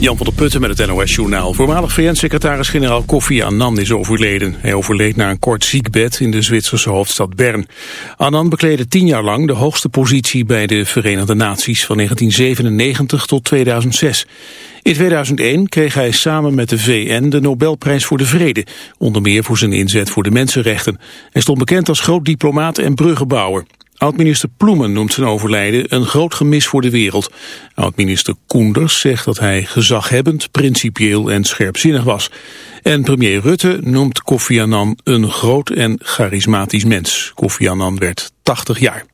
Jan van der Putten met het NOS-journaal. Voormalig VN-secretaris-generaal Kofi Annan is overleden. Hij overleed na een kort ziekbed in de Zwitserse hoofdstad Bern. Annan bekleedde tien jaar lang de hoogste positie bij de Verenigde Naties... van 1997 tot 2006. In 2001 kreeg hij samen met de VN de Nobelprijs voor de Vrede... onder meer voor zijn inzet voor de mensenrechten. Hij stond bekend als groot diplomaat en bruggenbouwer. Oud-minister Ploemen noemt zijn overlijden een groot gemis voor de wereld. Oud-minister Koenders zegt dat hij gezaghebbend, principieel en scherpzinnig was. En premier Rutte noemt Kofi Annan een groot en charismatisch mens. Kofi Annan werd 80 jaar.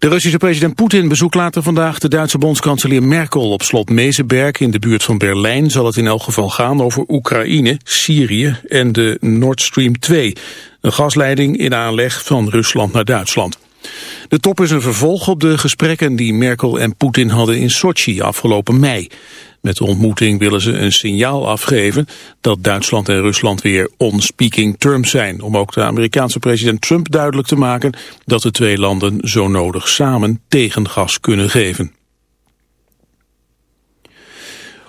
De Russische president Poetin bezoekt later vandaag de Duitse bondskanselier Merkel op slot Mezenberg in de buurt van Berlijn zal het in elk geval gaan over Oekraïne, Syrië en de Nord Stream 2, een gasleiding in aanleg van Rusland naar Duitsland. De top is een vervolg op de gesprekken die Merkel en Poetin hadden in Sochi afgelopen mei. Met de ontmoeting willen ze een signaal afgeven dat Duitsland en Rusland weer on speaking terms zijn. Om ook de Amerikaanse president Trump duidelijk te maken dat de twee landen zo nodig samen tegengas kunnen geven.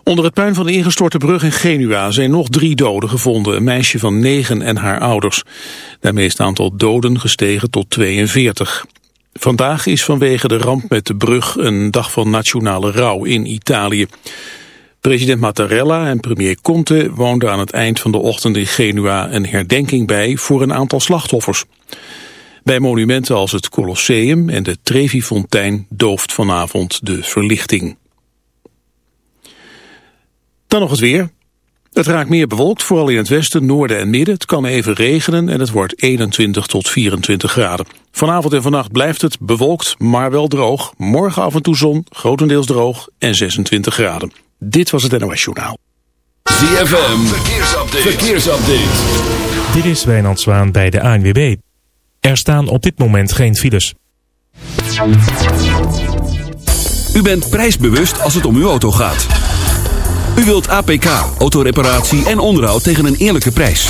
Onder het puin van de ingestorte brug in Genua zijn nog drie doden gevonden. Een meisje van negen en haar ouders. Daarmee is het aantal doden gestegen tot 42. Vandaag is vanwege de ramp met de brug een dag van nationale rouw in Italië. President Mattarella en premier Conte woonden aan het eind van de ochtend in Genua een herdenking bij voor een aantal slachtoffers. Bij monumenten als het Colosseum en de Trevi-fontein dooft vanavond de verlichting. Dan nog het weer. Het raakt meer bewolkt, vooral in het westen, noorden en midden. Het kan even regenen en het wordt 21 tot 24 graden. Vanavond en vannacht blijft het bewolkt, maar wel droog. Morgen af en toe zon, grotendeels droog en 26 graden. Dit was het NOS Journaal. ZFM, verkeersupdate. verkeersupdate. Dit is Wijnand Zwaan bij de ANWB. Er staan op dit moment geen files. U bent prijsbewust als het om uw auto gaat. U wilt APK, autoreparatie en onderhoud tegen een eerlijke prijs.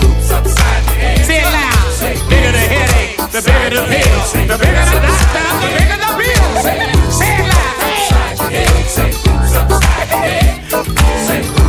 The bigger the headache, the bigger the pill. The bigger the doctor, the bigger the bill. Say it loud. Upside your head. Say oops upside your head. Say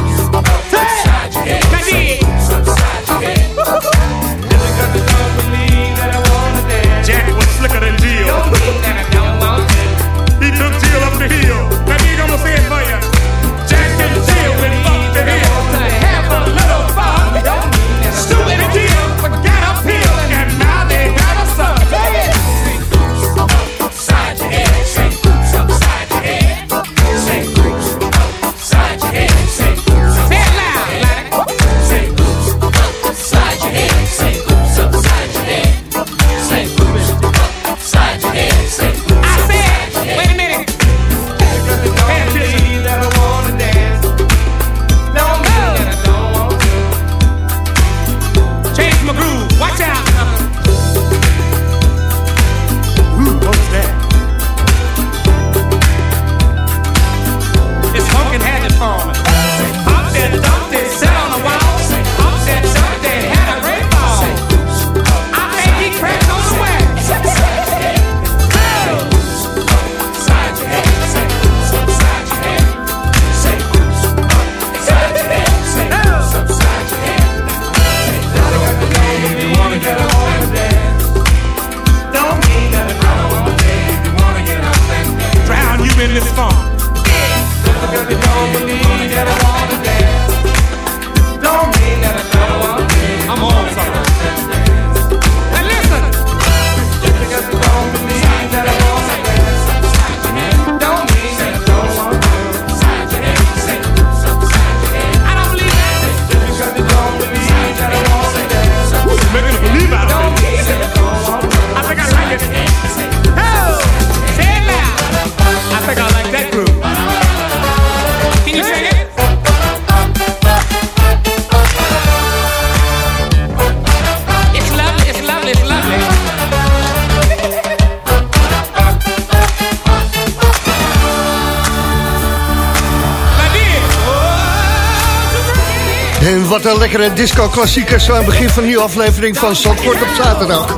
lekkere disco-klassieker zo aan het begin van nieuwe aflevering van Zandvoort op zaterdag.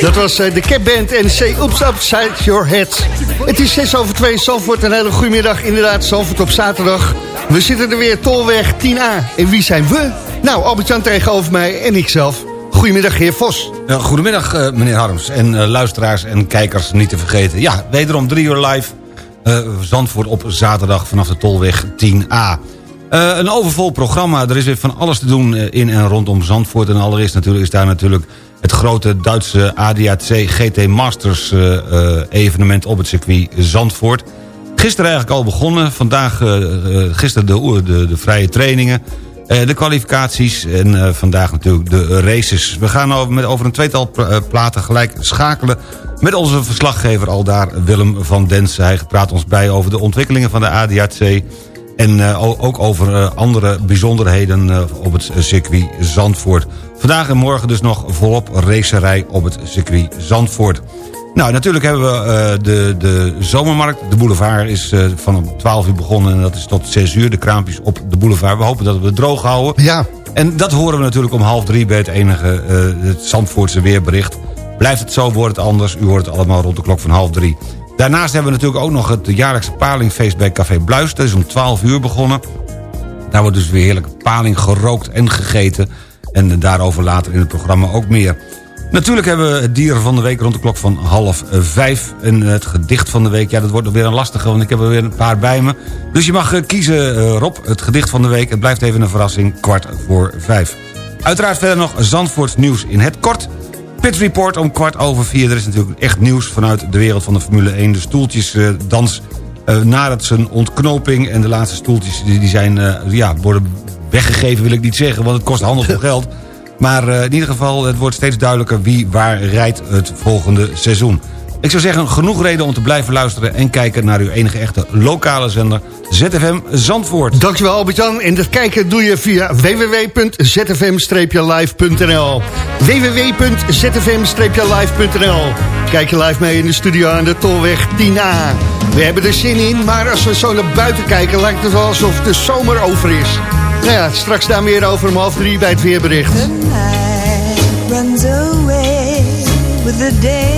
Dat was eh, de Cap Band en Say Oops Upside Your Head. Het is 6 over 2 Zandvoort, een hele goede middag. Inderdaad, Zandvoort op zaterdag. We zitten er weer, Tolweg 10A. En wie zijn we? Nou, Albert-Jan tegenover mij en ikzelf. Goedemiddag, heer Vos. Goedemiddag, eh, meneer Harms. En eh, luisteraars en kijkers niet te vergeten. Ja, wederom drie uur live. Zandvoort op zaterdag vanaf de Tolweg 10A. Eh, een overvol programma. Er is weer van alles te doen eh, in en rondom Zandvoort. En allereerst natuurlijk is daar natuurlijk het grote Duitse ADAC GT Masters eh, evenement op het circuit Zandvoort. Gisteren eigenlijk al begonnen. Vandaag, gisteren de, de, de vrije trainingen. de kwalificaties en vandaag natuurlijk de races. We gaan over, met, over een tweetal pla- platen gelijk schakelen... met onze verslaggever al daar, Willem van Densen. Hij praat ons bij over de ontwikkelingen van de ADAC... en eh, ook over eh, andere bijzonderheden eh, op het circuit Zandvoort. Vandaag en morgen dus nog volop racerij op het circuit Zandvoort. Nou, natuurlijk hebben we de, de zomermarkt. De boulevard is eh, van 12 uur begonnen en dat is tot 6 uur. De kraampjes op de boulevard. We hopen dat we het droog houden. Ja, En dat horen we natuurlijk om half drie bij het enige het Zandvoortse weerbericht. Blijft het zo, wordt het anders. U hoort het allemaal rond de klok van half drie. Daarnaast hebben we natuurlijk ook nog het jaarlijkse palingfeest bij Café Bluis. Dat is om 12 uur begonnen. Daar wordt dus weer heerlijke paling gerookt en gegeten. En daarover later in het programma ook meer. Natuurlijk hebben we het dieren van de week rond de klok van half vijf. En het gedicht van de week, ja dat wordt nog weer een lastige... want ik heb er weer een paar bij me. Dus je mag eh, kiezen, eh, Rob, het gedicht van de week. Het blijft even een verrassing, kwart voor vijf. Uiteraard verder nog Zandvoorts nieuws in het kort. Pit Report om kwart over vier. Er is natuurlijk echt nieuws vanuit de wereld van de Formule 1. De stoeltjesdans uh, nadat zijn ontknoping... en de laatste stoeltjes die, zijn, eh, ja, worden weggegeven, wil ik niet zeggen... want het kost handelvol geld. Maar eh, in ieder geval, het wordt steeds duidelijker... wie waar rijdt het volgende seizoen. Ik zou zeggen, genoeg reden om te blijven luisteren... en kijken naar uw enige echte lokale zender... ZFM Zandvoort. dankjewel Albert-Jan. En dat kijken doe je via www.zfm-live.nl www.zfm-live.nl Kijk je live mee in de studio aan de Tolweg 10A. We hebben er zin in, maar als we zo naar buiten kijken... lijkt het wel alsof de zomer over is. Nou ja, straks daar meer over om half drie bij het weerbericht. The night runs away with the day.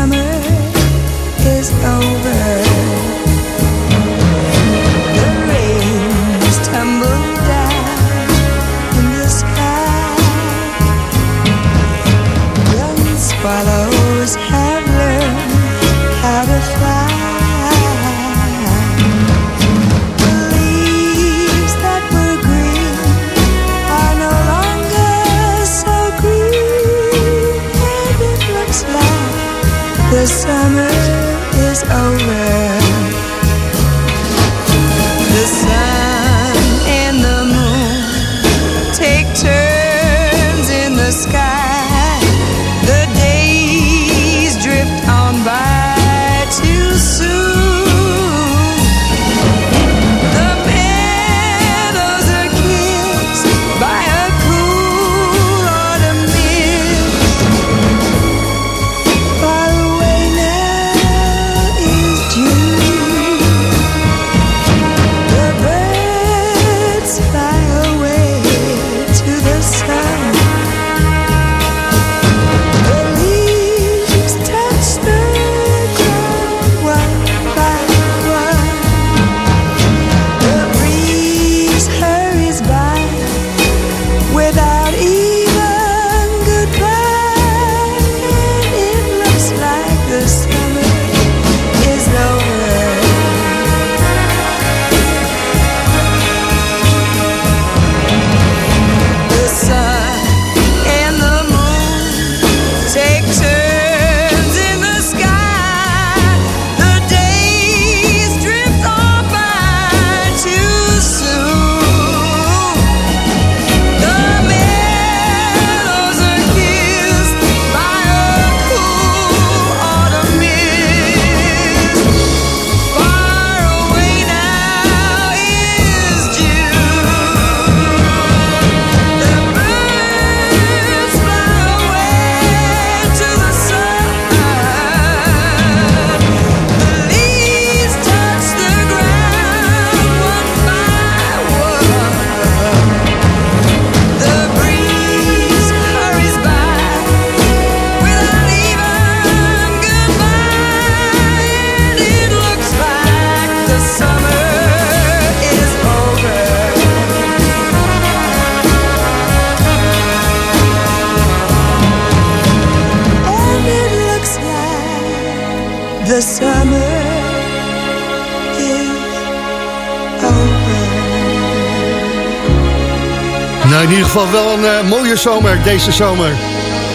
geval wel een eh, mooie zomer, deze zomer.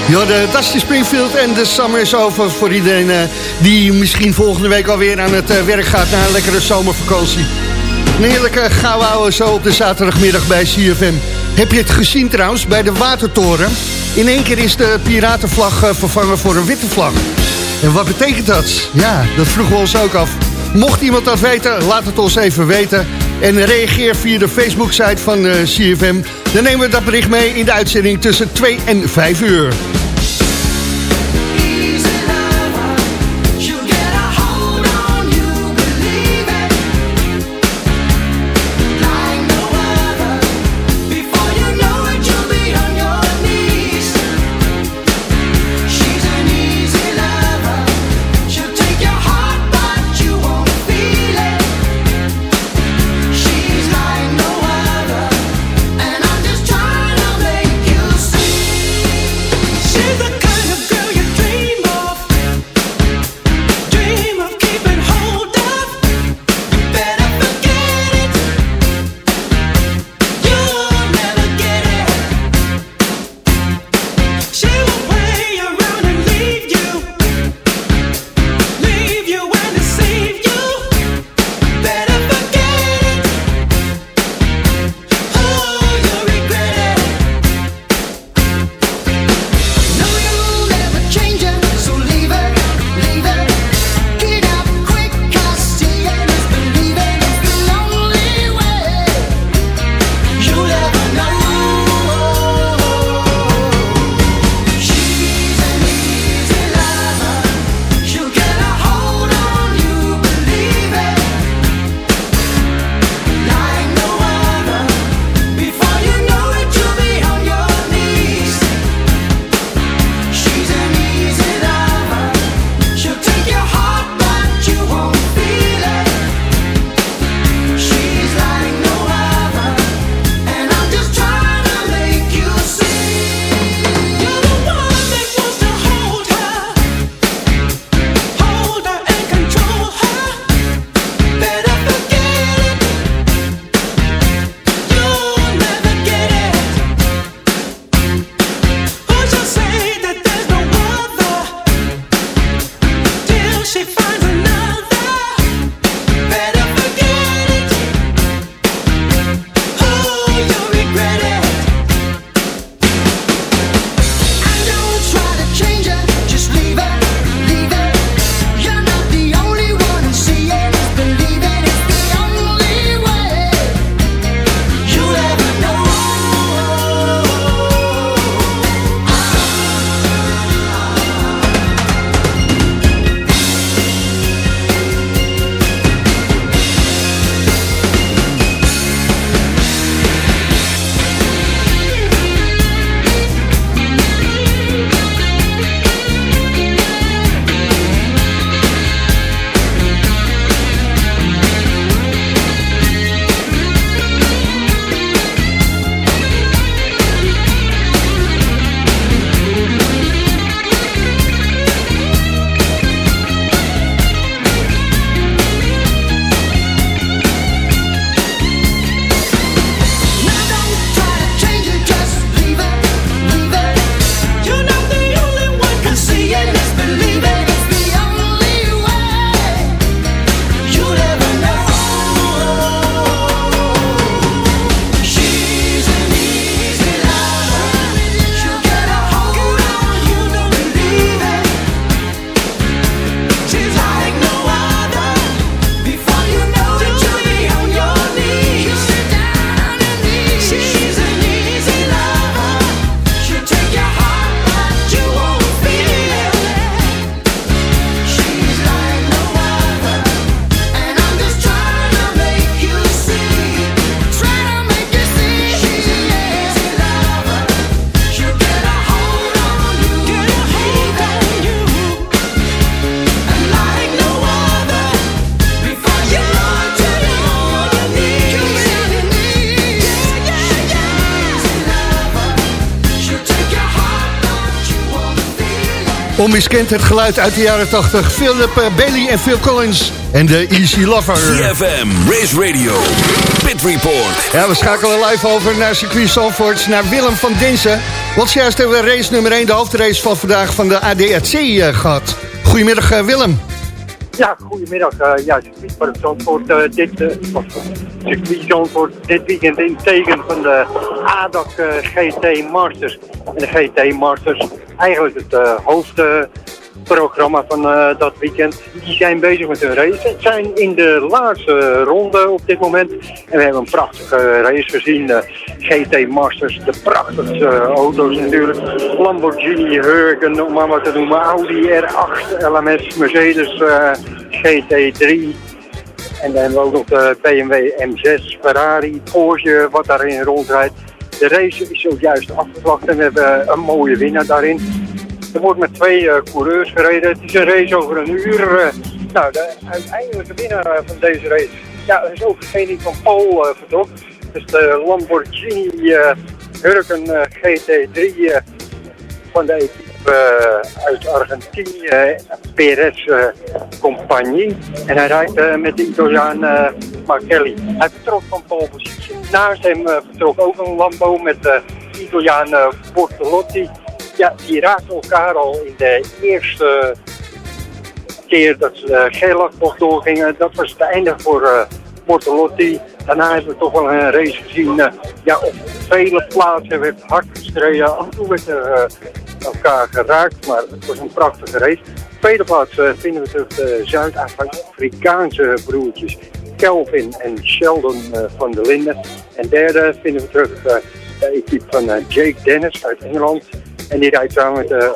Ja, de Dusty Springfield en de summer is over voor iedereen eh, die misschien volgende week alweer aan het eh, werk gaat na een lekkere zomervakantie. Een heerlijke gauw zo op de zaterdagmiddag bij CFM. Heb je het gezien trouwens bij de Watertoren? In één keer is de piratenvlag vervangen voor een witte vlag. En wat betekent dat? Ja, dat vroegen we ons ook af. Mocht iemand dat weten, laat het ons even weten. En reageer via de Facebook-site van eh, CFM. Dan nemen we dat bericht mee in de uitzending tussen 2 en 5 uur. Onmiskend het geluid uit de jaren 80. Philip eh, Bailey en Phil Collins en de Easy Lover. CFM, Race Radio, Pit Report. Ja, we schakelen live over naar circuit Zandvoort, naar Willem van Dinsen. Want zojuist hebben we race nummer 1, de hoofdrace van vandaag van de ADAC eh, gehad. Goedemiddag eh, Willem. Ja, goedemiddag. Uh, ja, circuit van Zandvoort, uh, dit, uh, circuit dit weekend in teken van de ADAC GT Masters. En de GT Masters, eigenlijk het hoofdprogramma van dat weekend, die zijn bezig met hun race. Het zijn in de laatste ronde op dit moment. En we hebben een prachtige race gezien. GT Masters, de prachtigste auto's natuurlijk. Lamborghini Huracan, om maar wat te noemen. Audi R8, LMS, Mercedes GT3. En dan hebben we ook nog de BMW M6, Ferrari, Porsche, wat daarin rondrijdt. De race is zojuist afgevlacht en we hebben een mooie winnaar daarin. Er wordt met twee uh, coureurs gereden. Het is een race over een uur. Uh, nou, de uiteindelijke winnaar van deze race ja, is die van Paul uh, vertrok. Dus de Lamborghini Huracan GT3 van de equipe uit Argentinië, Perez Compagnie. En hij rijdt met de Italiaan Marcelli. Hij vertrok van pole positie. Naast hem vertrok ook een Lambo met de Italiaan Bortolotti. Ja, die raakten elkaar al in de eerste keer dat ze de Geelakbocht doorgingen. Dat was het einde voor uh, Bortolotti. Daarna hebben we toch wel een race gezien. Uh, ja, op vele plaatsen werd hard gestreden. Af en toe werd er elkaar geraakt, maar het was een prachtige race. Op tweede plaats vinden we terug de Zuid-Afrikaanse broertjes Kelvin en Sheldon van der Linden. En derde vinden we terug de equipe van Jake Dennis uit Engeland. En die rijdt samen met de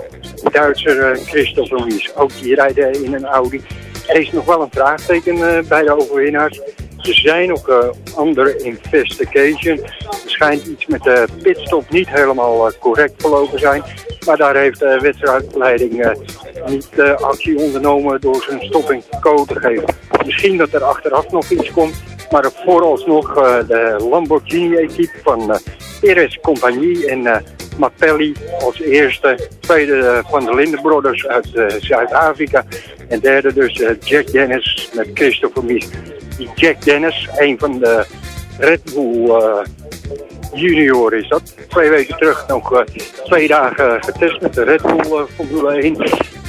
Duitser Christopher Mies. Ook die rijden in een Audi. Er is nog wel een vraagteken uh, bij de overwinnaars. Er zijn uh, andere investigation. Er schijnt iets met de pitstop niet helemaal correct verlopen zijn. Maar daar heeft de wedstrijdleiding niet actie ondernomen door zijn stopping code te geven. Misschien dat er achteraf nog iets komt. Maar vooralsnog de Lamborghini-equipe van Perez Compagnie en Mappelli als eerste. Tweede van de Linden Brothers uit Zuid-Afrika. En derde dus Jack Dennis met Christopher Mies. Die Jack Dennis, een van de Red Bull junior is dat. Twee weken terug nog twee dagen getest met de Red Bull Formule 1.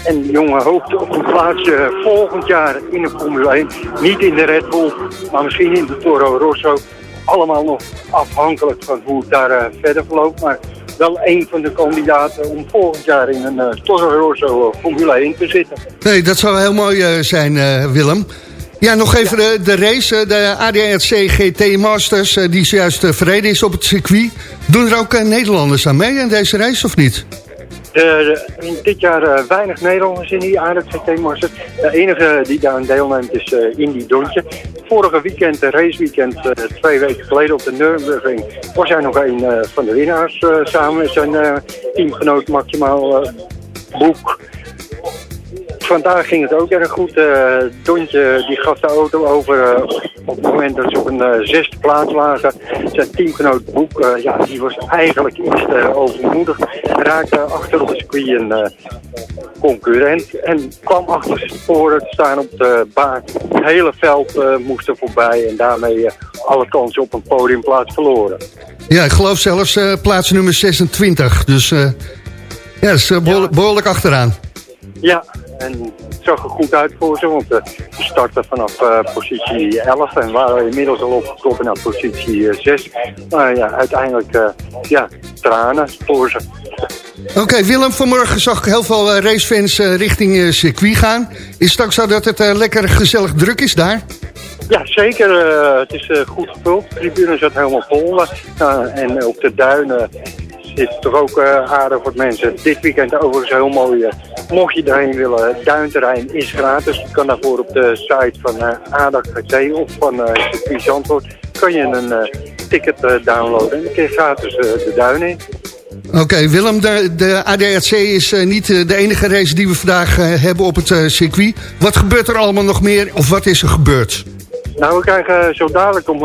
En die jongen hoopt op een plaatsje volgend jaar in de Formule 1. Niet in de Red Bull, maar misschien in de Toro Rosso. Allemaal nog afhankelijk van hoe het daar verder verloopt. Maar wel een van de kandidaten om volgend jaar in een uh, Toro Rosso Formule 1 te zitten. Nee, dat zou heel mooi uh, zijn, uh, Willem. Ja, nog even. De, race, de ADRC GT Masters, die zojuist verreden is op het circuit. Doen er ook Nederlanders aan mee in deze race of niet? De, in dit jaar uh, weinig Nederlanders in die Masters. De enige die daar aan deelneemt is uh, Indy Dontje. Vorige weekend, de raceweekend, twee weken geleden op de Nürburgring... was hij nog een van de winnaars samen met zijn teamgenoot Maximaal Boek vandaag ging het ook erg goed. Uh, Dontje die gaf de auto over uh, op het moment dat ze op een uh, zesde plaats lagen. Zijn teamgenoot Boek, ja, die was eigenlijk iets overmoedig. Raakte achter op het circuit een concurrent en kwam achter zijn sporen te staan op de baan. Het hele veld moest er voorbij en daarmee alle kansen op een podiumplaats verloren. Ja, ik geloof zelfs plaats nummer 26. Dus ja, dat is behoorlijk, behoorlijk achteraan. Ja, en het zag er goed uit voor ze, want we starten vanaf uh, positie 11 en waren inmiddels al opgetrokken naar positie uh, 6. Maar ja, uiteindelijk ja, tranen voor ze. Oké, okay, Willem, vanmorgen zag ik heel veel racefans richting circuit gaan. Is het ook zo dat het lekker gezellig druk is daar? Ja, zeker. het is goed gevuld. De tribune zat helemaal vol. en op de duinen is toch ook uh, aardig voor mensen. Dit weekend overigens heel mooi. Uh, mocht je daarheen willen, het duinterrein is gratis. Je kan daarvoor op de site van uh, ADAC GT of van uh, circuit Zandvoort... kan je een ticket downloaden en dan kun je gratis de duin in. Oké, okay, Willem, de, de ADRC is uh, niet de enige race die we vandaag uh, hebben op het circuit. Wat gebeurt er allemaal nog meer of wat is er gebeurd? Nou, we krijgen zo dadelijk om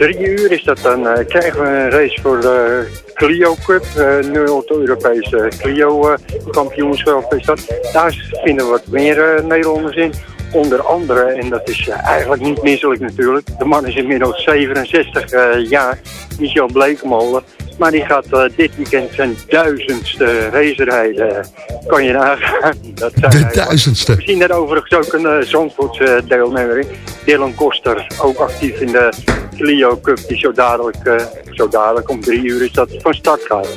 drie uur is dat dan, krijgen we een race voor de Clio Cup, eh Nederland Europese Clio eh, kampioenschap is dat. Daar vinden wat meer eh, Nederlanders in. Onder andere, en dat is eh, eigenlijk niet misselijk natuurlijk, de man is inmiddels 67 eh, jaar, Michel Blekemolen. Maar die gaat eh, dit weekend zijn duizendste race rijden. Kan je nagaan. Dat zijn De eigenlijk- duizendste. we zien daar overigens ook een uh, Zandvoortse deelnemer in. Dylan Koster, ook actief in de Clio Cup, die zo dadelijk, eh, zo dadelijk om drie uur is dat van start gaat.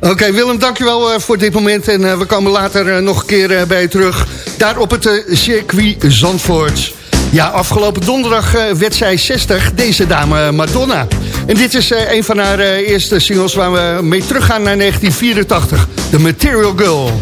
Oké, Willem, dankjewel eh, voor dit moment. En eh, we komen later eh, nog een keer eh, bij je terug. Daar op het eh, circuit Zandvoort. Ja, afgelopen donderdag eh, werd zij 60, deze dame Madonna. En dit is eh, een van haar eh, eerste singles waar we mee teruggaan naar 1984. The Material Girl.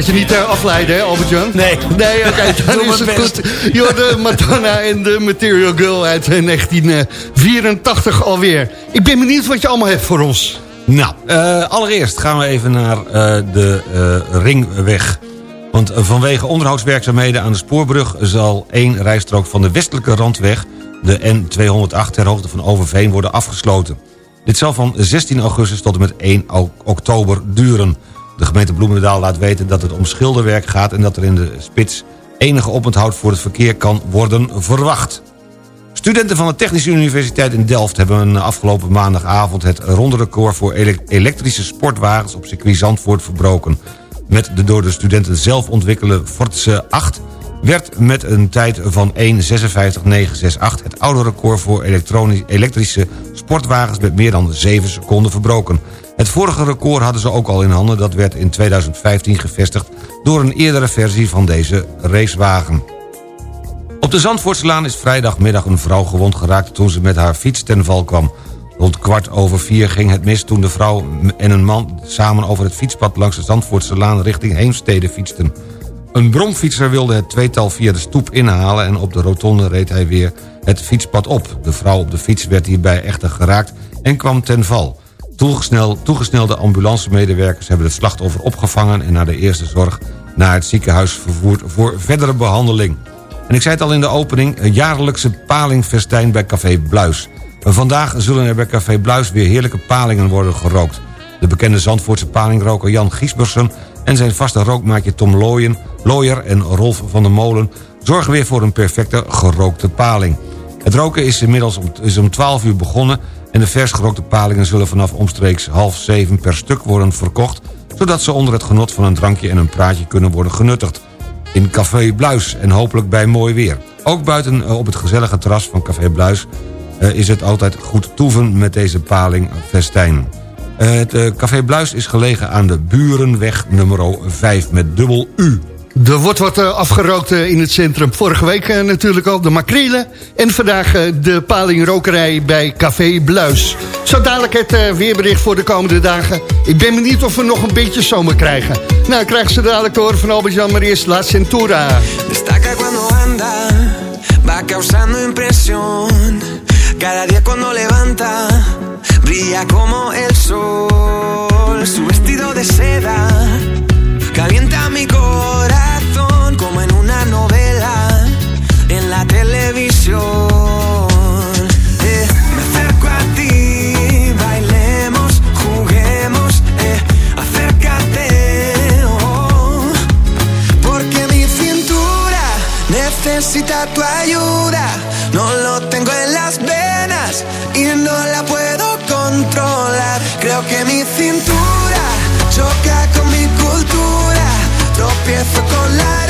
Laat je niet eh, afleiden, hè, Albert-Jan? Nee. Nee, oké, dan Doe is het best. goed. Madonna en de Material Girl uit eh, 1984 alweer. Ik ben benieuwd wat je allemaal hebt voor ons. Nou, eh, allereerst gaan we even naar eh, de eh, Ringweg. Want eh, vanwege onderhoudswerkzaamheden aan de spoorbrug... zal één rijstrook van de westelijke randweg... de N208 ter hoogte van Overveen worden afgesloten. Dit zal van 16 augustus tot en met 1 o- oktober duren. De gemeente Bloemendaal laat weten dat het om schilderwerk gaat... en dat er in de spits enige oponthoud voor het verkeer kan worden verwacht. Studenten van de Technische Universiteit in Delft... hebben afgelopen maandagavond het ronderecord... voor ele- elektrische sportwagens op circuit Zandvoort verbroken. Met de door de studenten zelf ontwikkelde Fortse 8... werd met een tijd van 1.56.968 het oude record... voor elektrische sportwagens met meer dan 7 seconden verbroken. Het vorige record hadden ze ook al in handen. Dat werd in 2015 gevestigd door een eerdere versie van deze racewagen. Op de Zandvoortslaan is vrijdagmiddag een vrouw gewond geraakt... toen ze met haar fiets ten val kwam. Rond kwart over vier ging het mis toen de vrouw en een man... samen over het fietspad langs de Zandvoortselaan richting Heemstede fietsten. Een bromfietser wilde het tweetal via de stoep inhalen... en op de rotonde reed hij weer het fietspad op. De vrouw op de fiets werd hierbij echter geraakt en kwam ten val. Toegesnel, toegesnelde ambulancemedewerkers hebben het slachtoffer opgevangen... en naar de eerste zorg naar het ziekenhuis vervoerd voor verdere behandeling. En ik zei het al in de opening, een jaarlijkse palingfestijn bij Café Bluis. Vandaag zullen er bij Café Bluis weer heerlijke palingen worden gerookt. De bekende Zandvoortse palingroker Jan Giesbersen... en zijn vaste rookmaatje Tom Looyen, Looyer en Rolf van der Molen... zorgen weer voor een perfecte gerookte paling. Het roken is inmiddels om, is om 12 uur begonnen... en de vers gerookte palingen zullen vanaf omstreeks half zeven per stuk worden verkocht... zodat ze onder het genot van een drankje en een praatje kunnen worden genuttigd in Café Bluis en hopelijk bij mooi weer. Ook buiten eh, op het gezellige terras van Café Bluis... eh, is het altijd goed toeven met deze paling festijn. Eh, Het Café Bluis is gelegen aan de Burenweg nummer 5 met dubbel U. Er wordt wat eh, afgerookt eh, in het centrum. Vorige week eh, natuurlijk al de makrelen. En vandaag de palingrokerij bij Café Bluis. Zo dadelijk het weerbericht voor de komende dagen. Ik ben benieuwd of we nog een beetje zomer krijgen. Nou, krijgen ze dadelijk te horen van Albert-Jan, maar eerst La Centura. Destaca cuando anda, va causando impresión. Cada día cuando levanta, brilla como el sol. Su vestido de seda calienta mi corazón como en una novela en la televisión. Eh, me acerco a ti, bailemos, juguemos, eh, acércate. oh. Porque mi cintura necesita tu ayuda. No lo tengo en las venas y no la puedo controlar. Creo que mi cintura choca con mi cultura. Tropiezo con la arena,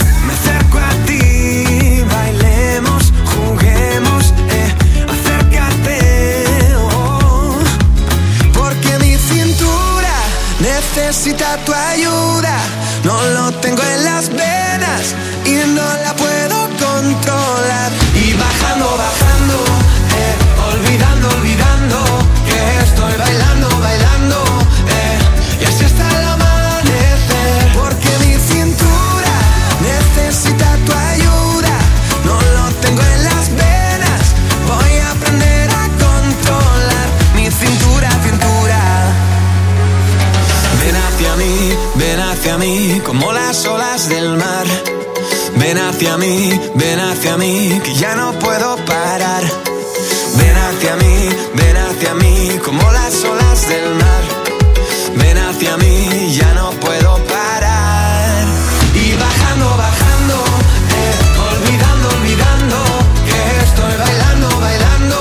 necesita tu ayuda. No lo tengo en las venas y no hacia mí, ven hacia mí, que ya no puedo parar. Ven hacia mí, ven hacia mí, como las olas del mar. Ven hacia mí, ya no puedo parar. Y bajando, bajando, eh, olvidando, olvidando que estoy bailando, bailando.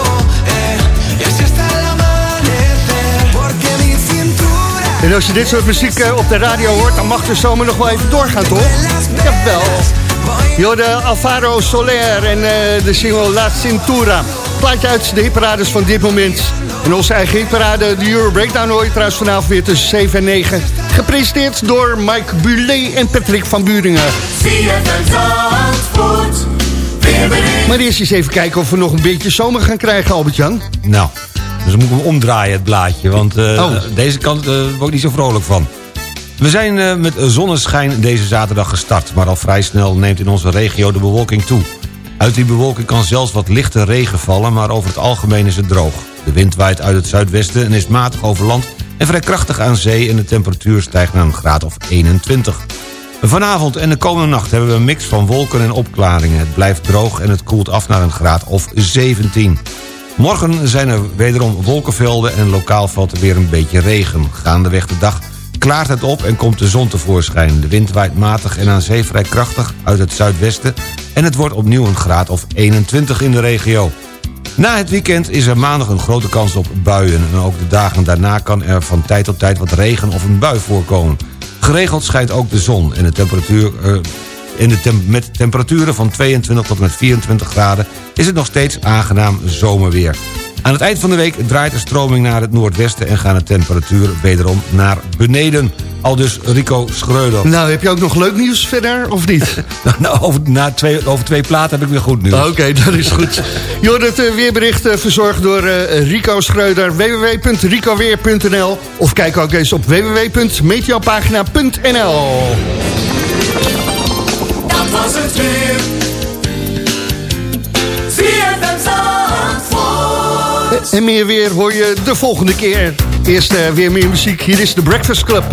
eh, y así está el amanecer, porque mi cintura. En als je dit soort muziek eh, op de radio hoort, dan mag de zomer nog wel even doorgaan, toch? Jawel. Je hoorde Alvaro Soler en eh, de single La Cintura. Plaatje uit de hitparades van dit moment. En onze eigen hitparade, de Euro Breakdown, hoor je trouwens vanavond weer tussen 7 en 9. Gepresenteerd door Mike Bulet en Patrick van Buringen. Maar eerst eens even kijken of we nog een beetje zomer gaan krijgen, Albert-Jan. Nou, dus dan moet ik hem omdraaien, het blaadje. Want eh, Oh. deze kant eh word ik niet zo vrolijk van. We zijn eh, met zonneschijn deze zaterdag gestart... maar al vrij snel neemt in onze regio de bewolking toe. Uit die bewolking kan zelfs wat lichte regen vallen... maar over het algemeen is het droog. De wind waait uit het zuidwesten en is matig over land... en vrij krachtig aan zee en de temperatuur stijgt naar een graad of 21. Vanavond en de komende nacht hebben we een mix van wolken en opklaringen. Het blijft droog en het koelt af naar een graad of 17. Morgen zijn er wederom wolkenvelden en lokaal valt er weer een beetje regen. Gaandeweg de dag klaart het op en komt de zon tevoorschijn. De wind waait matig en aan zee vrij krachtig uit het zuidwesten... en het wordt opnieuw een graad of 21 in de regio. Na het weekend is er maandag een grote kans op buien... en ook de dagen daarna kan er van tijd tot tijd wat regen of een bui voorkomen. Geregeld schijnt ook de zon en de temperatuur... eh, in de tem- met temperaturen van 22 tot met 24 graden... is het nog steeds aangenaam zomerweer. Aan het eind van de week draait de stroming naar het noordwesten... en gaan de temperaturen wederom naar beneden. Al dus Rico Schreuder. Nou, heb je ook nog leuk nieuws verder, of niet? Nou, over, na twee, over twee platen heb ik weer goed nieuws. Oké, dat is goed. Je hoort het eh, weerbericht eh, verzorgd door eh, Rico Schreuder. www.ricoweer.nl Of kijk ook eens op www.meteopagina.nl Dat was het weer. En meer weer hoor je de volgende keer. Eerst eh, weer meer muziek. Hier is de Breakfast Club.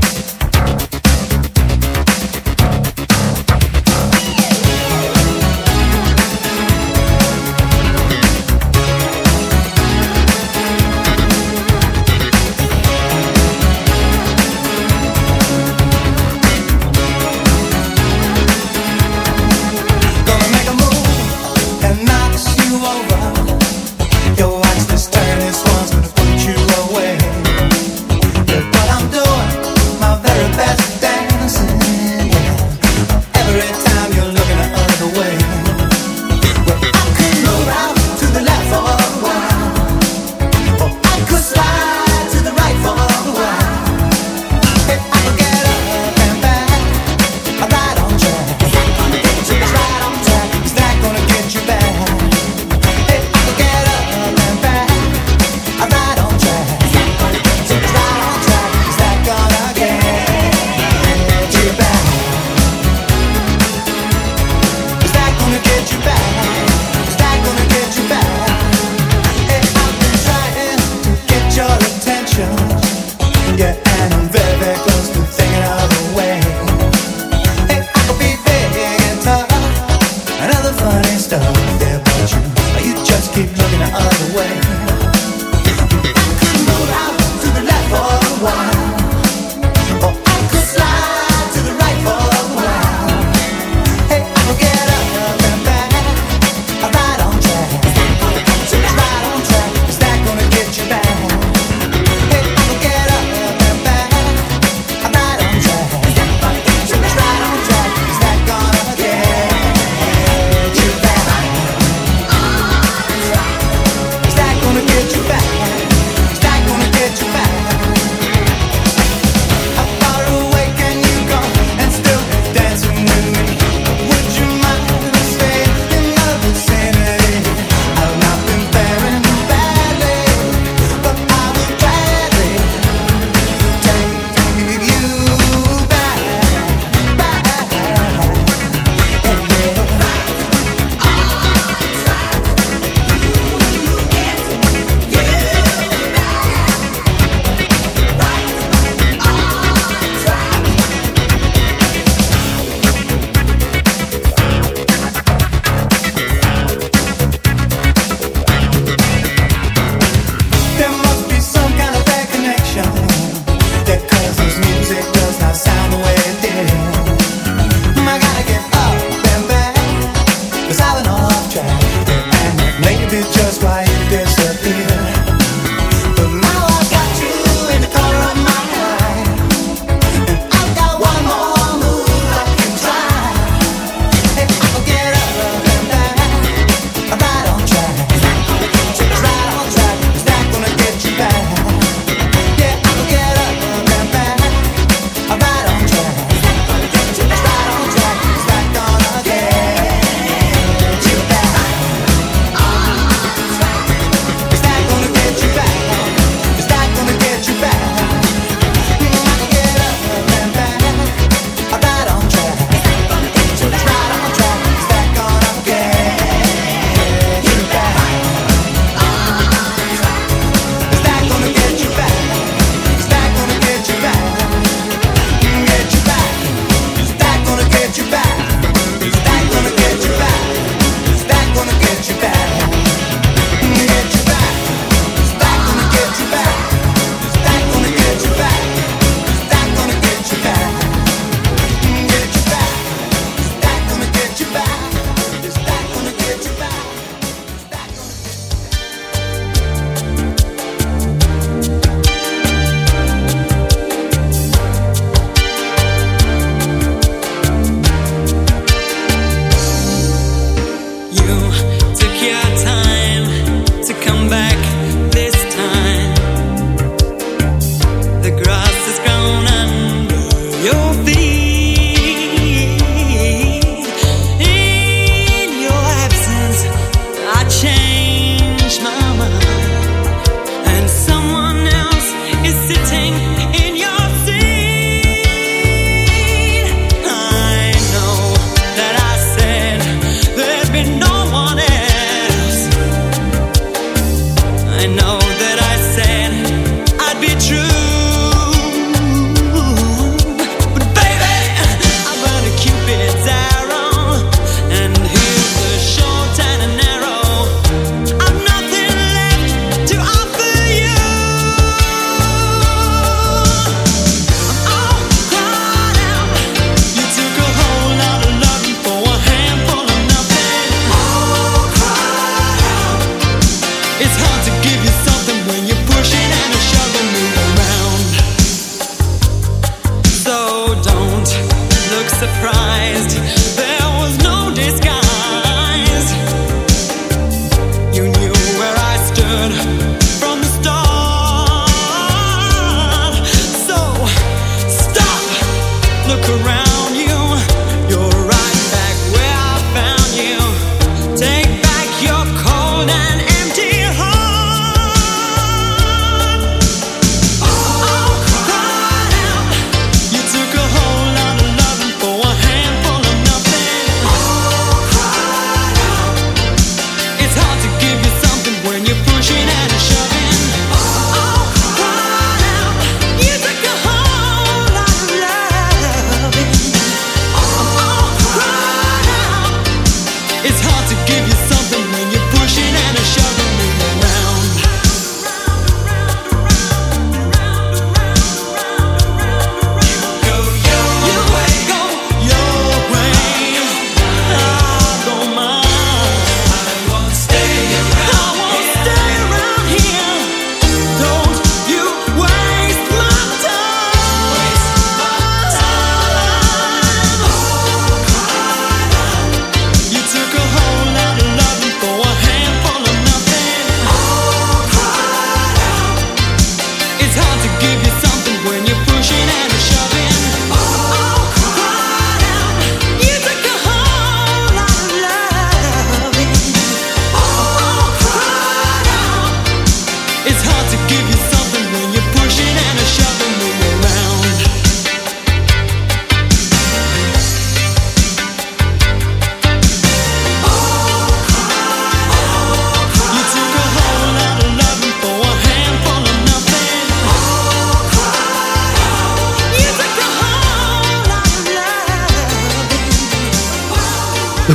around.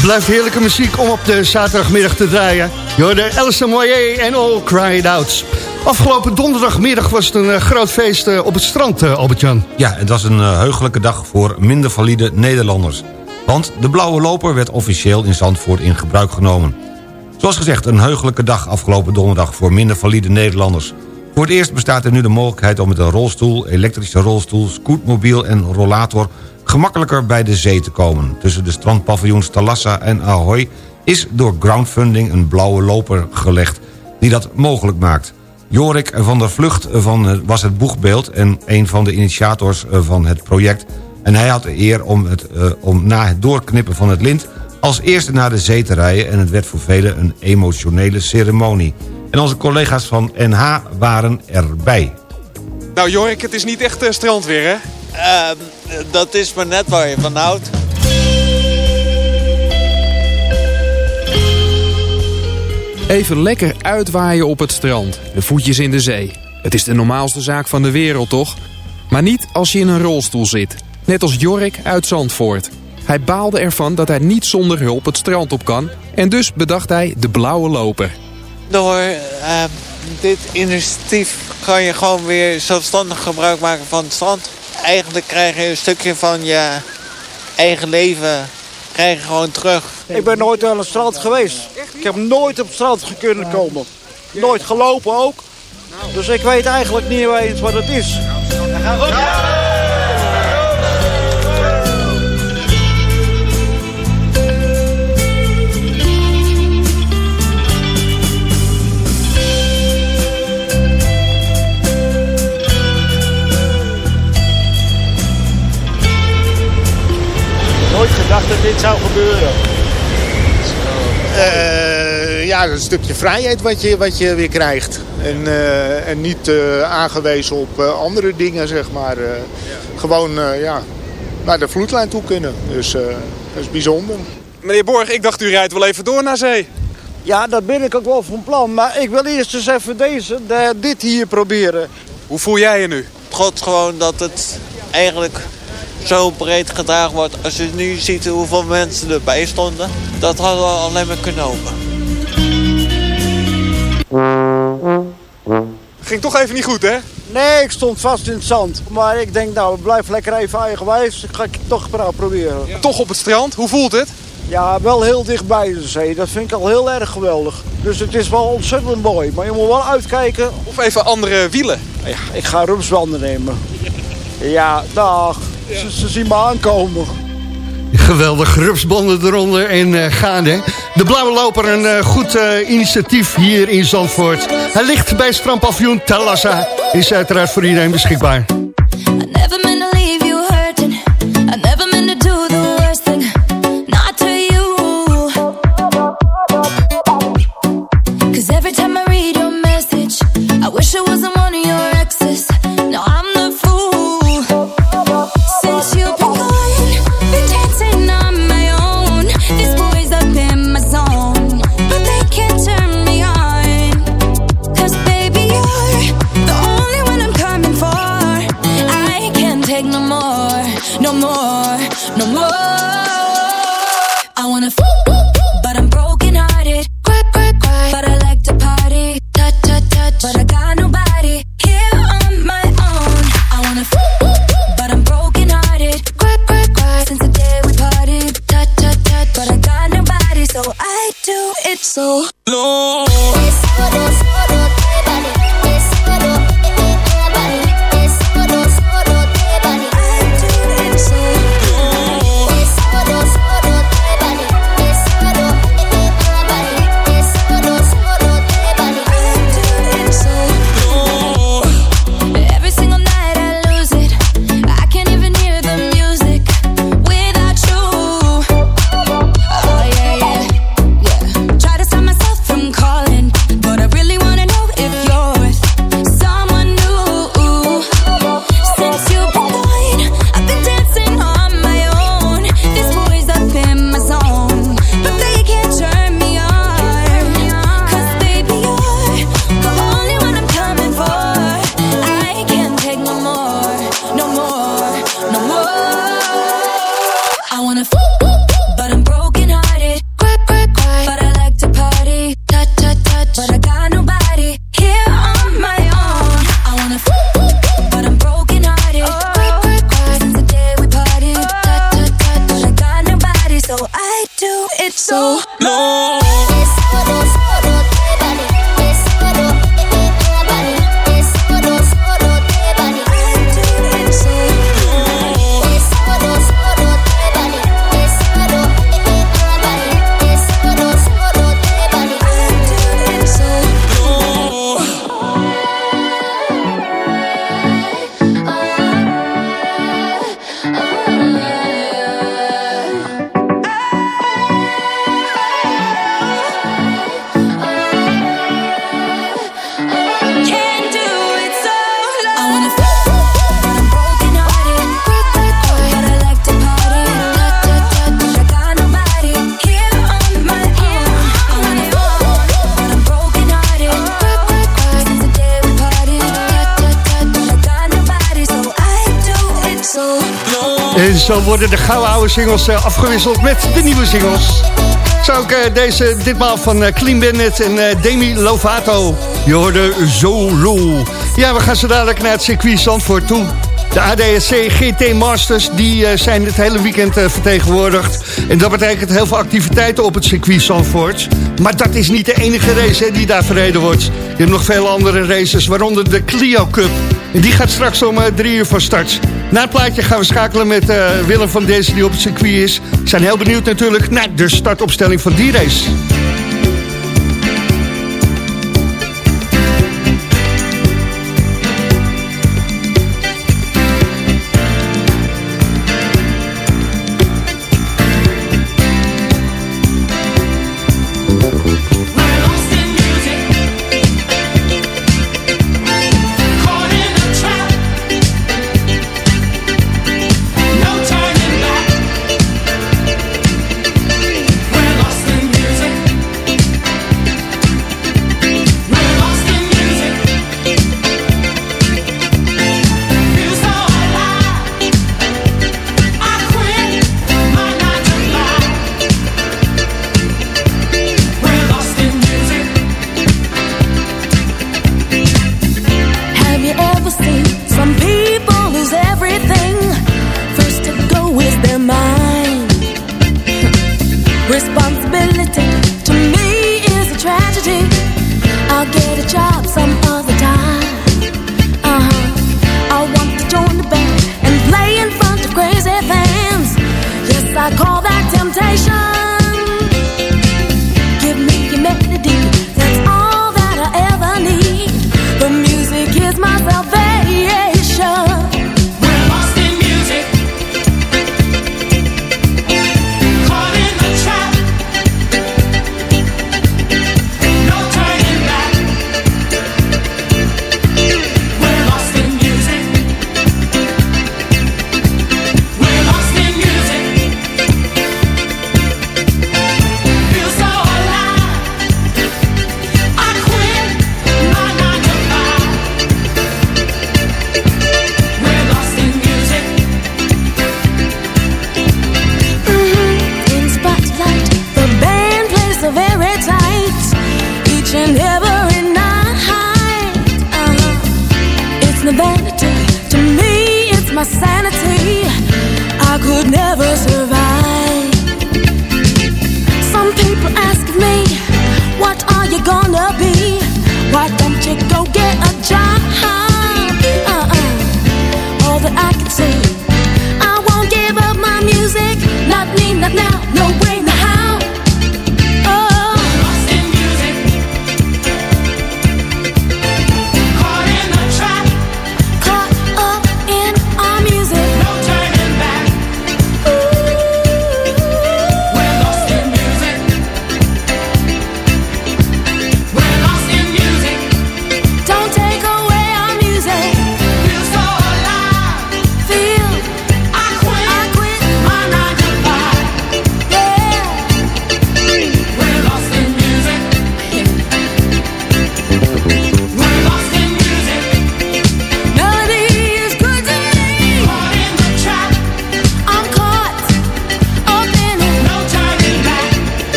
Het blijft heerlijke muziek om op de zaterdagmiddag te draaien. Je hoorde Alison Moyer en All Cried Out. Afgelopen donderdagmiddag was het een eh, groot feest eh, op het strand, eh, Albert-Jan. Ja, het was een heugelijke dag voor minder valide Nederlanders. Want de blauwe loper werd officieel in Zandvoort in gebruik genomen. Zoals gezegd, een heugelijke dag afgelopen donderdag voor minder valide Nederlanders. Voor het eerst bestaat er nu de mogelijkheid om met een rolstoel, elektrische rolstoel, scootmobiel en rollator gemakkelijker bij de zee te komen. Tussen de strandpaviljoens Talassa en Ahoy is door groundfunding een blauwe loper gelegd die dat mogelijk maakt. Jorik van der Vlucht van, eh, was het boegbeeld en een van de initiators eh, van het project. En hij had de eer om, het, eh, om na het doorknippen van het lint als eerste naar de zee te rijden... en het werd voor velen een emotionele ceremonie. En onze collega's van NH waren erbij. Nou Jorik, het is niet echt eh, strandweer hè? Ehm, dat is maar net waar je van houdt. Even lekker uitwaaien op het strand. De voetjes in de zee. Het is de normaalste zaak van de wereld, toch? Maar niet als je in een rolstoel zit. Net als Jorik uit Zandvoort. Hij baalde ervan dat hij niet zonder hulp het strand op kan. En dus bedacht hij de blauwe loper. Door ehm, dit initiatief kan je gewoon weer zelfstandig gebruik maken van het strand. Eigenlijk krijg je een stukje van je eigen leven krijg je gewoon terug. Ik ben nooit aan het strand geweest. Ik heb nooit op het strand kunnen komen. Nooit gelopen ook. Dus ik weet eigenlijk niet eens wat het is. Zou gebeuren. Eh, ja, een stukje vrijheid wat je, wat je weer krijgt. En, eh, en niet eh, aangewezen op eh, andere dingen, zeg maar. Eh, Gewoon eh, ja, naar de vloedlijn toe kunnen. Dus eh, dat is bijzonder. Meneer Borg, ik dacht u rijdt wel even door naar zee. Ja, dat ben ik ook wel van plan. Maar ik wil eerst eens even deze, de- dit hier proberen. Hoe voel jij je nu? God gewoon dat het eigenlijk zo breed gedragen wordt. Als je nu ziet hoeveel mensen erbij stonden. Dat hadden we alleen maar kunnen hopen. Ging toch even niet goed, hè? Nee, ik stond vast in het zand. Maar ik denk, nou, blijf lekker even eigenwijs. Ik ga ik toch maar proberen. Toch op het strand, hoe voelt het? Ja, wel heel dichtbij de zee. Dat vind ik al heel erg geweldig. Dus het is wel ontzettend mooi. Maar je moet wel uitkijken. Of even andere wielen. Ja, ik ga rupsbanden nemen. Ja, dag. Ze, ze zien me aankomen. Geweldig, rupsbanden eronder en eh gaan hè. De Blauwe Loper, een eh, goed eh, initiatief hier in Zandvoort. Hij ligt bij strandpaviljoen Talassa. Is uiteraard voor iedereen beschikbaar. Zo worden de gouden oude singles eh, afgewisseld met de nieuwe singles. Zo ook eh, deze ditmaal van eh, Clean Bennett en Demi Lovato. Je hoorde Zolo. Ja, we gaan zo dadelijk naar het circuit Zandvoort toe. De ADSC GT Masters die zijn het hele weekend vertegenwoordigd. En dat betekent heel veel activiteiten op het circuit Zandvoort. Maar dat is niet de enige race hè, die daar verreden wordt. Je hebt nog veel andere races, waaronder de Clio Cup. Die gaat straks om drie uur van start. Na het plaatje gaan we schakelen met eh, Willem van Dezen die op het circuit is. Zijn heel benieuwd natuurlijk naar de startopstelling van die race.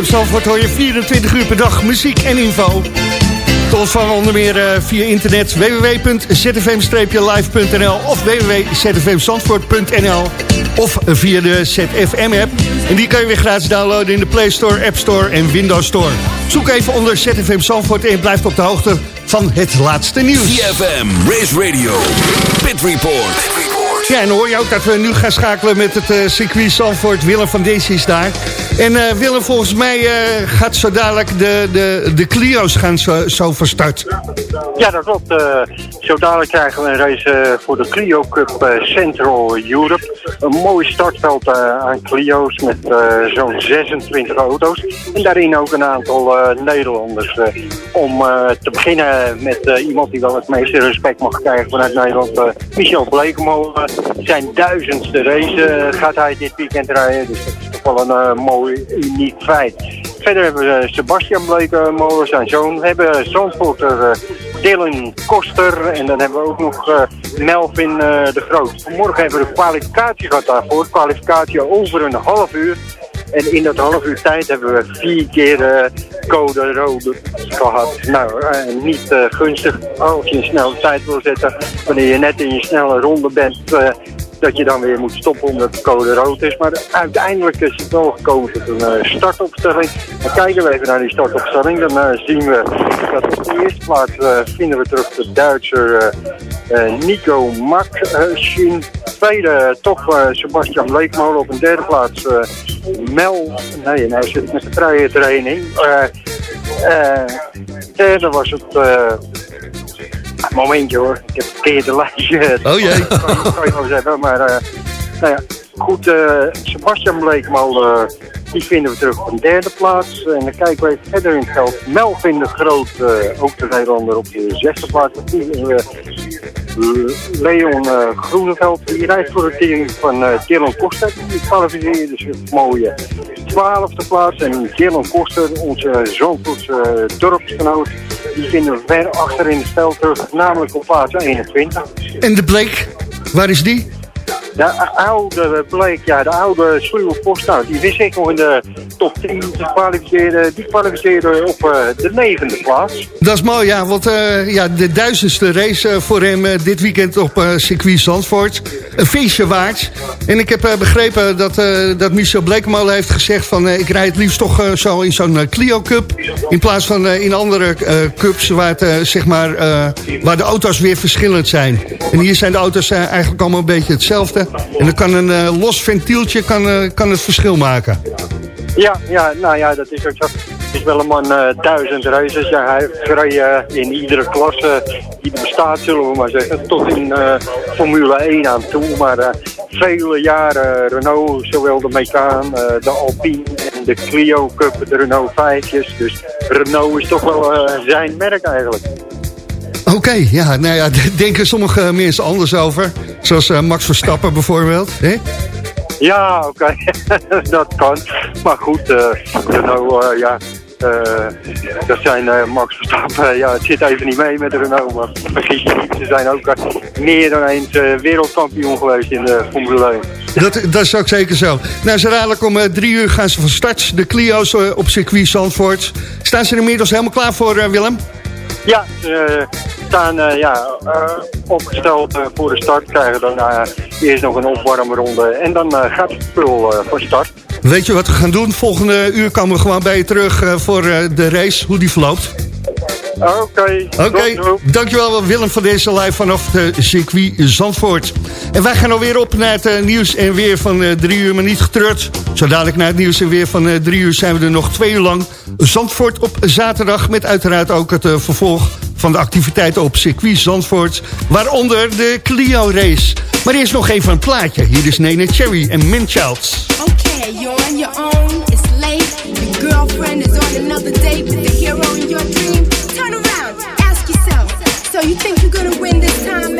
CFM Zandvoort hoor je 24 uur per dag muziek en info. Te ontvangen onder meer eh, via internet www.zfm-live.nl of www.zfmzandvoort.nl of via de ZFM-app. En die kan je weer gratis downloaden in de Play Store, App Store en Windows Store. Zoek even onder ZFM Zandvoort en je blijft op de hoogte van het laatste nieuws. CFM, Race Radio, Pit Report. Ja, en hoor je ook dat we nu gaan schakelen met het eh, circuit Zandvoort. Willem van Deze is daar. En eh, Willem, volgens mij eh, gaat zo dadelijk de, de, de Clio's gaan zo, zo van start. Ja, dat klopt. Eh, zo dadelijk krijgen we een race voor de Clio Cup Central Europe. Een mooi startveld aan Clio's met zo'n 26 auto's. En daarin ook een aantal Nederlanders. om te beginnen met iemand die wel het meeste respect mag krijgen vanuit Nederland. Michel Blekemolen. Zijn duizendste race gaat hij dit weekend rijden. Dus toch wel een eh, mooi, uniek feit. Verder hebben we Sebastian Blekemolen, zijn zoon. We hebben Zandvoorter eh, Dylan Koster. En dan hebben we ook nog eh, Melvin eh, de Groot. Vanmorgen hebben we de kwalificatie gehad daarvoor. Kwalificatie over een half uur. En in dat half uur tijd hebben we vier keer eh, code rode gehad. Nou, eh, niet eh, gunstig als je een snelle tijd wil zetten. Wanneer je net in je snelle ronde bent, eh, dat je dan weer moet stoppen omdat de code rood is. Maar uiteindelijk is het wel gekomen tot een eh, startopstelling. Dan kijken we even naar die startopstelling. Dan eh, zien we dat op de eerste plaats eh, vinden we terug de Duitser Nico Makschin. Tweede toch Sebastian Leekmolen op een derde plaats. Mel, nee, nou zit met de vrije training. Derde was het... eh, momentje hoor, ik heb het verkeerde lijstje. Oh jee. kan, kan je wel zeggen, maar eh, nou ja, goed, eh, Sebastian Bleekmal, eh, die vinden we terug op een derde plaats. En dan kijken we even verder in het veld. Melvin de Groot, eh, ook de Nederlander op de zesde plaats. Eh, Leon eh, Groeneveld, die rijdt voor het team van eh Dylan Koster. Die kwalificeert dus mooie twaalfde plaats. En Dylan Koster, onze Zandvoortse dorpsgenoot, die vinden we ver achter in het veld terug, namelijk op plaats 21. En de Bleek, waar is die? De oude bleek, ja, de oude sluwe posthoud, die wist ik nog in de top 10 te kwalificeren. Die kwalificeerde op eh, de negende plaats. Dat is mooi, ja, want eh, ja, de duizendste race eh, voor hem dit weekend op circuit Zandvoort. Een feestje waard. En ik heb begrepen dat, dat Michel Blekemolen heeft gezegd van... ik rijd het liefst toch zo in zo'n Clio Cup... in plaats van in andere cups waar, het, zeg maar, waar de auto's weer verschillend zijn. En hier zijn de auto's eigenlijk allemaal een beetje hetzelfde. En dan kan een eh, los ventieltje kan, eh, kan het verschil maken. Ja, ja, nou ja, dat is ook zo. Het is wel een man eh, duizend races. Ja, hij heeft gereden in iedere klasse die er bestaat, zullen we maar zeggen. Tot in Formule 1 aan toe. Maar vele jaren Renault, zowel de Mekaan, eh, de Alpine en de Clio Cup, de Renault 5'jes. Dus Renault is toch wel zijn merk eigenlijk. Oké, ja, nou ja, daar denken sommige mensen anders over. Zoals eh, Max Verstappen bijvoorbeeld. Hè? Ja, oké, dat kan. Maar goed, eh Renault, eh, ja, dat zijn Max Verstappen. ja, het zit even niet mee met Renault, maar vergis je niet. Ze zijn ook meer dan eens wereldkampioen geweest in de Formule 1. Dat, dat is ook zeker zo. Nou, zo dadelijk om drie uur gaan ze van start. De Clio's op circuit Zandvoort. Staan ze er inmiddels helemaal klaar voor, Willem? Ja, ze staan eh, ja, eh, opgesteld eh, voor de start. Krijgen dan eerst nog een opwarmronde en dan gaat het spul van start. Weet je wat we gaan doen? Volgende uur komen we gewoon bij je terug voor de race, hoe die verloopt. Oké. Oké, dankjewel Willem van deze live vanaf de circuit Zandvoort. En wij gaan alweer op naar het eh, nieuws en weer van eh, drie uur, maar niet getreurd. Zo dadelijk naar het nieuws en weer van eh, drie uur zijn we er nog twee uur lang. Zandvoort op zaterdag met uiteraard ook het vervolg van de activiteiten op circuit Zandvoort. Waaronder de Clio Race. Maar eerst nog even een plaatje. Hier is Nene Cherry en Minchild. Okay, you're on your own, it's late. Your girlfriend is on another date with the hero in your dream. You think you're gonna win this time,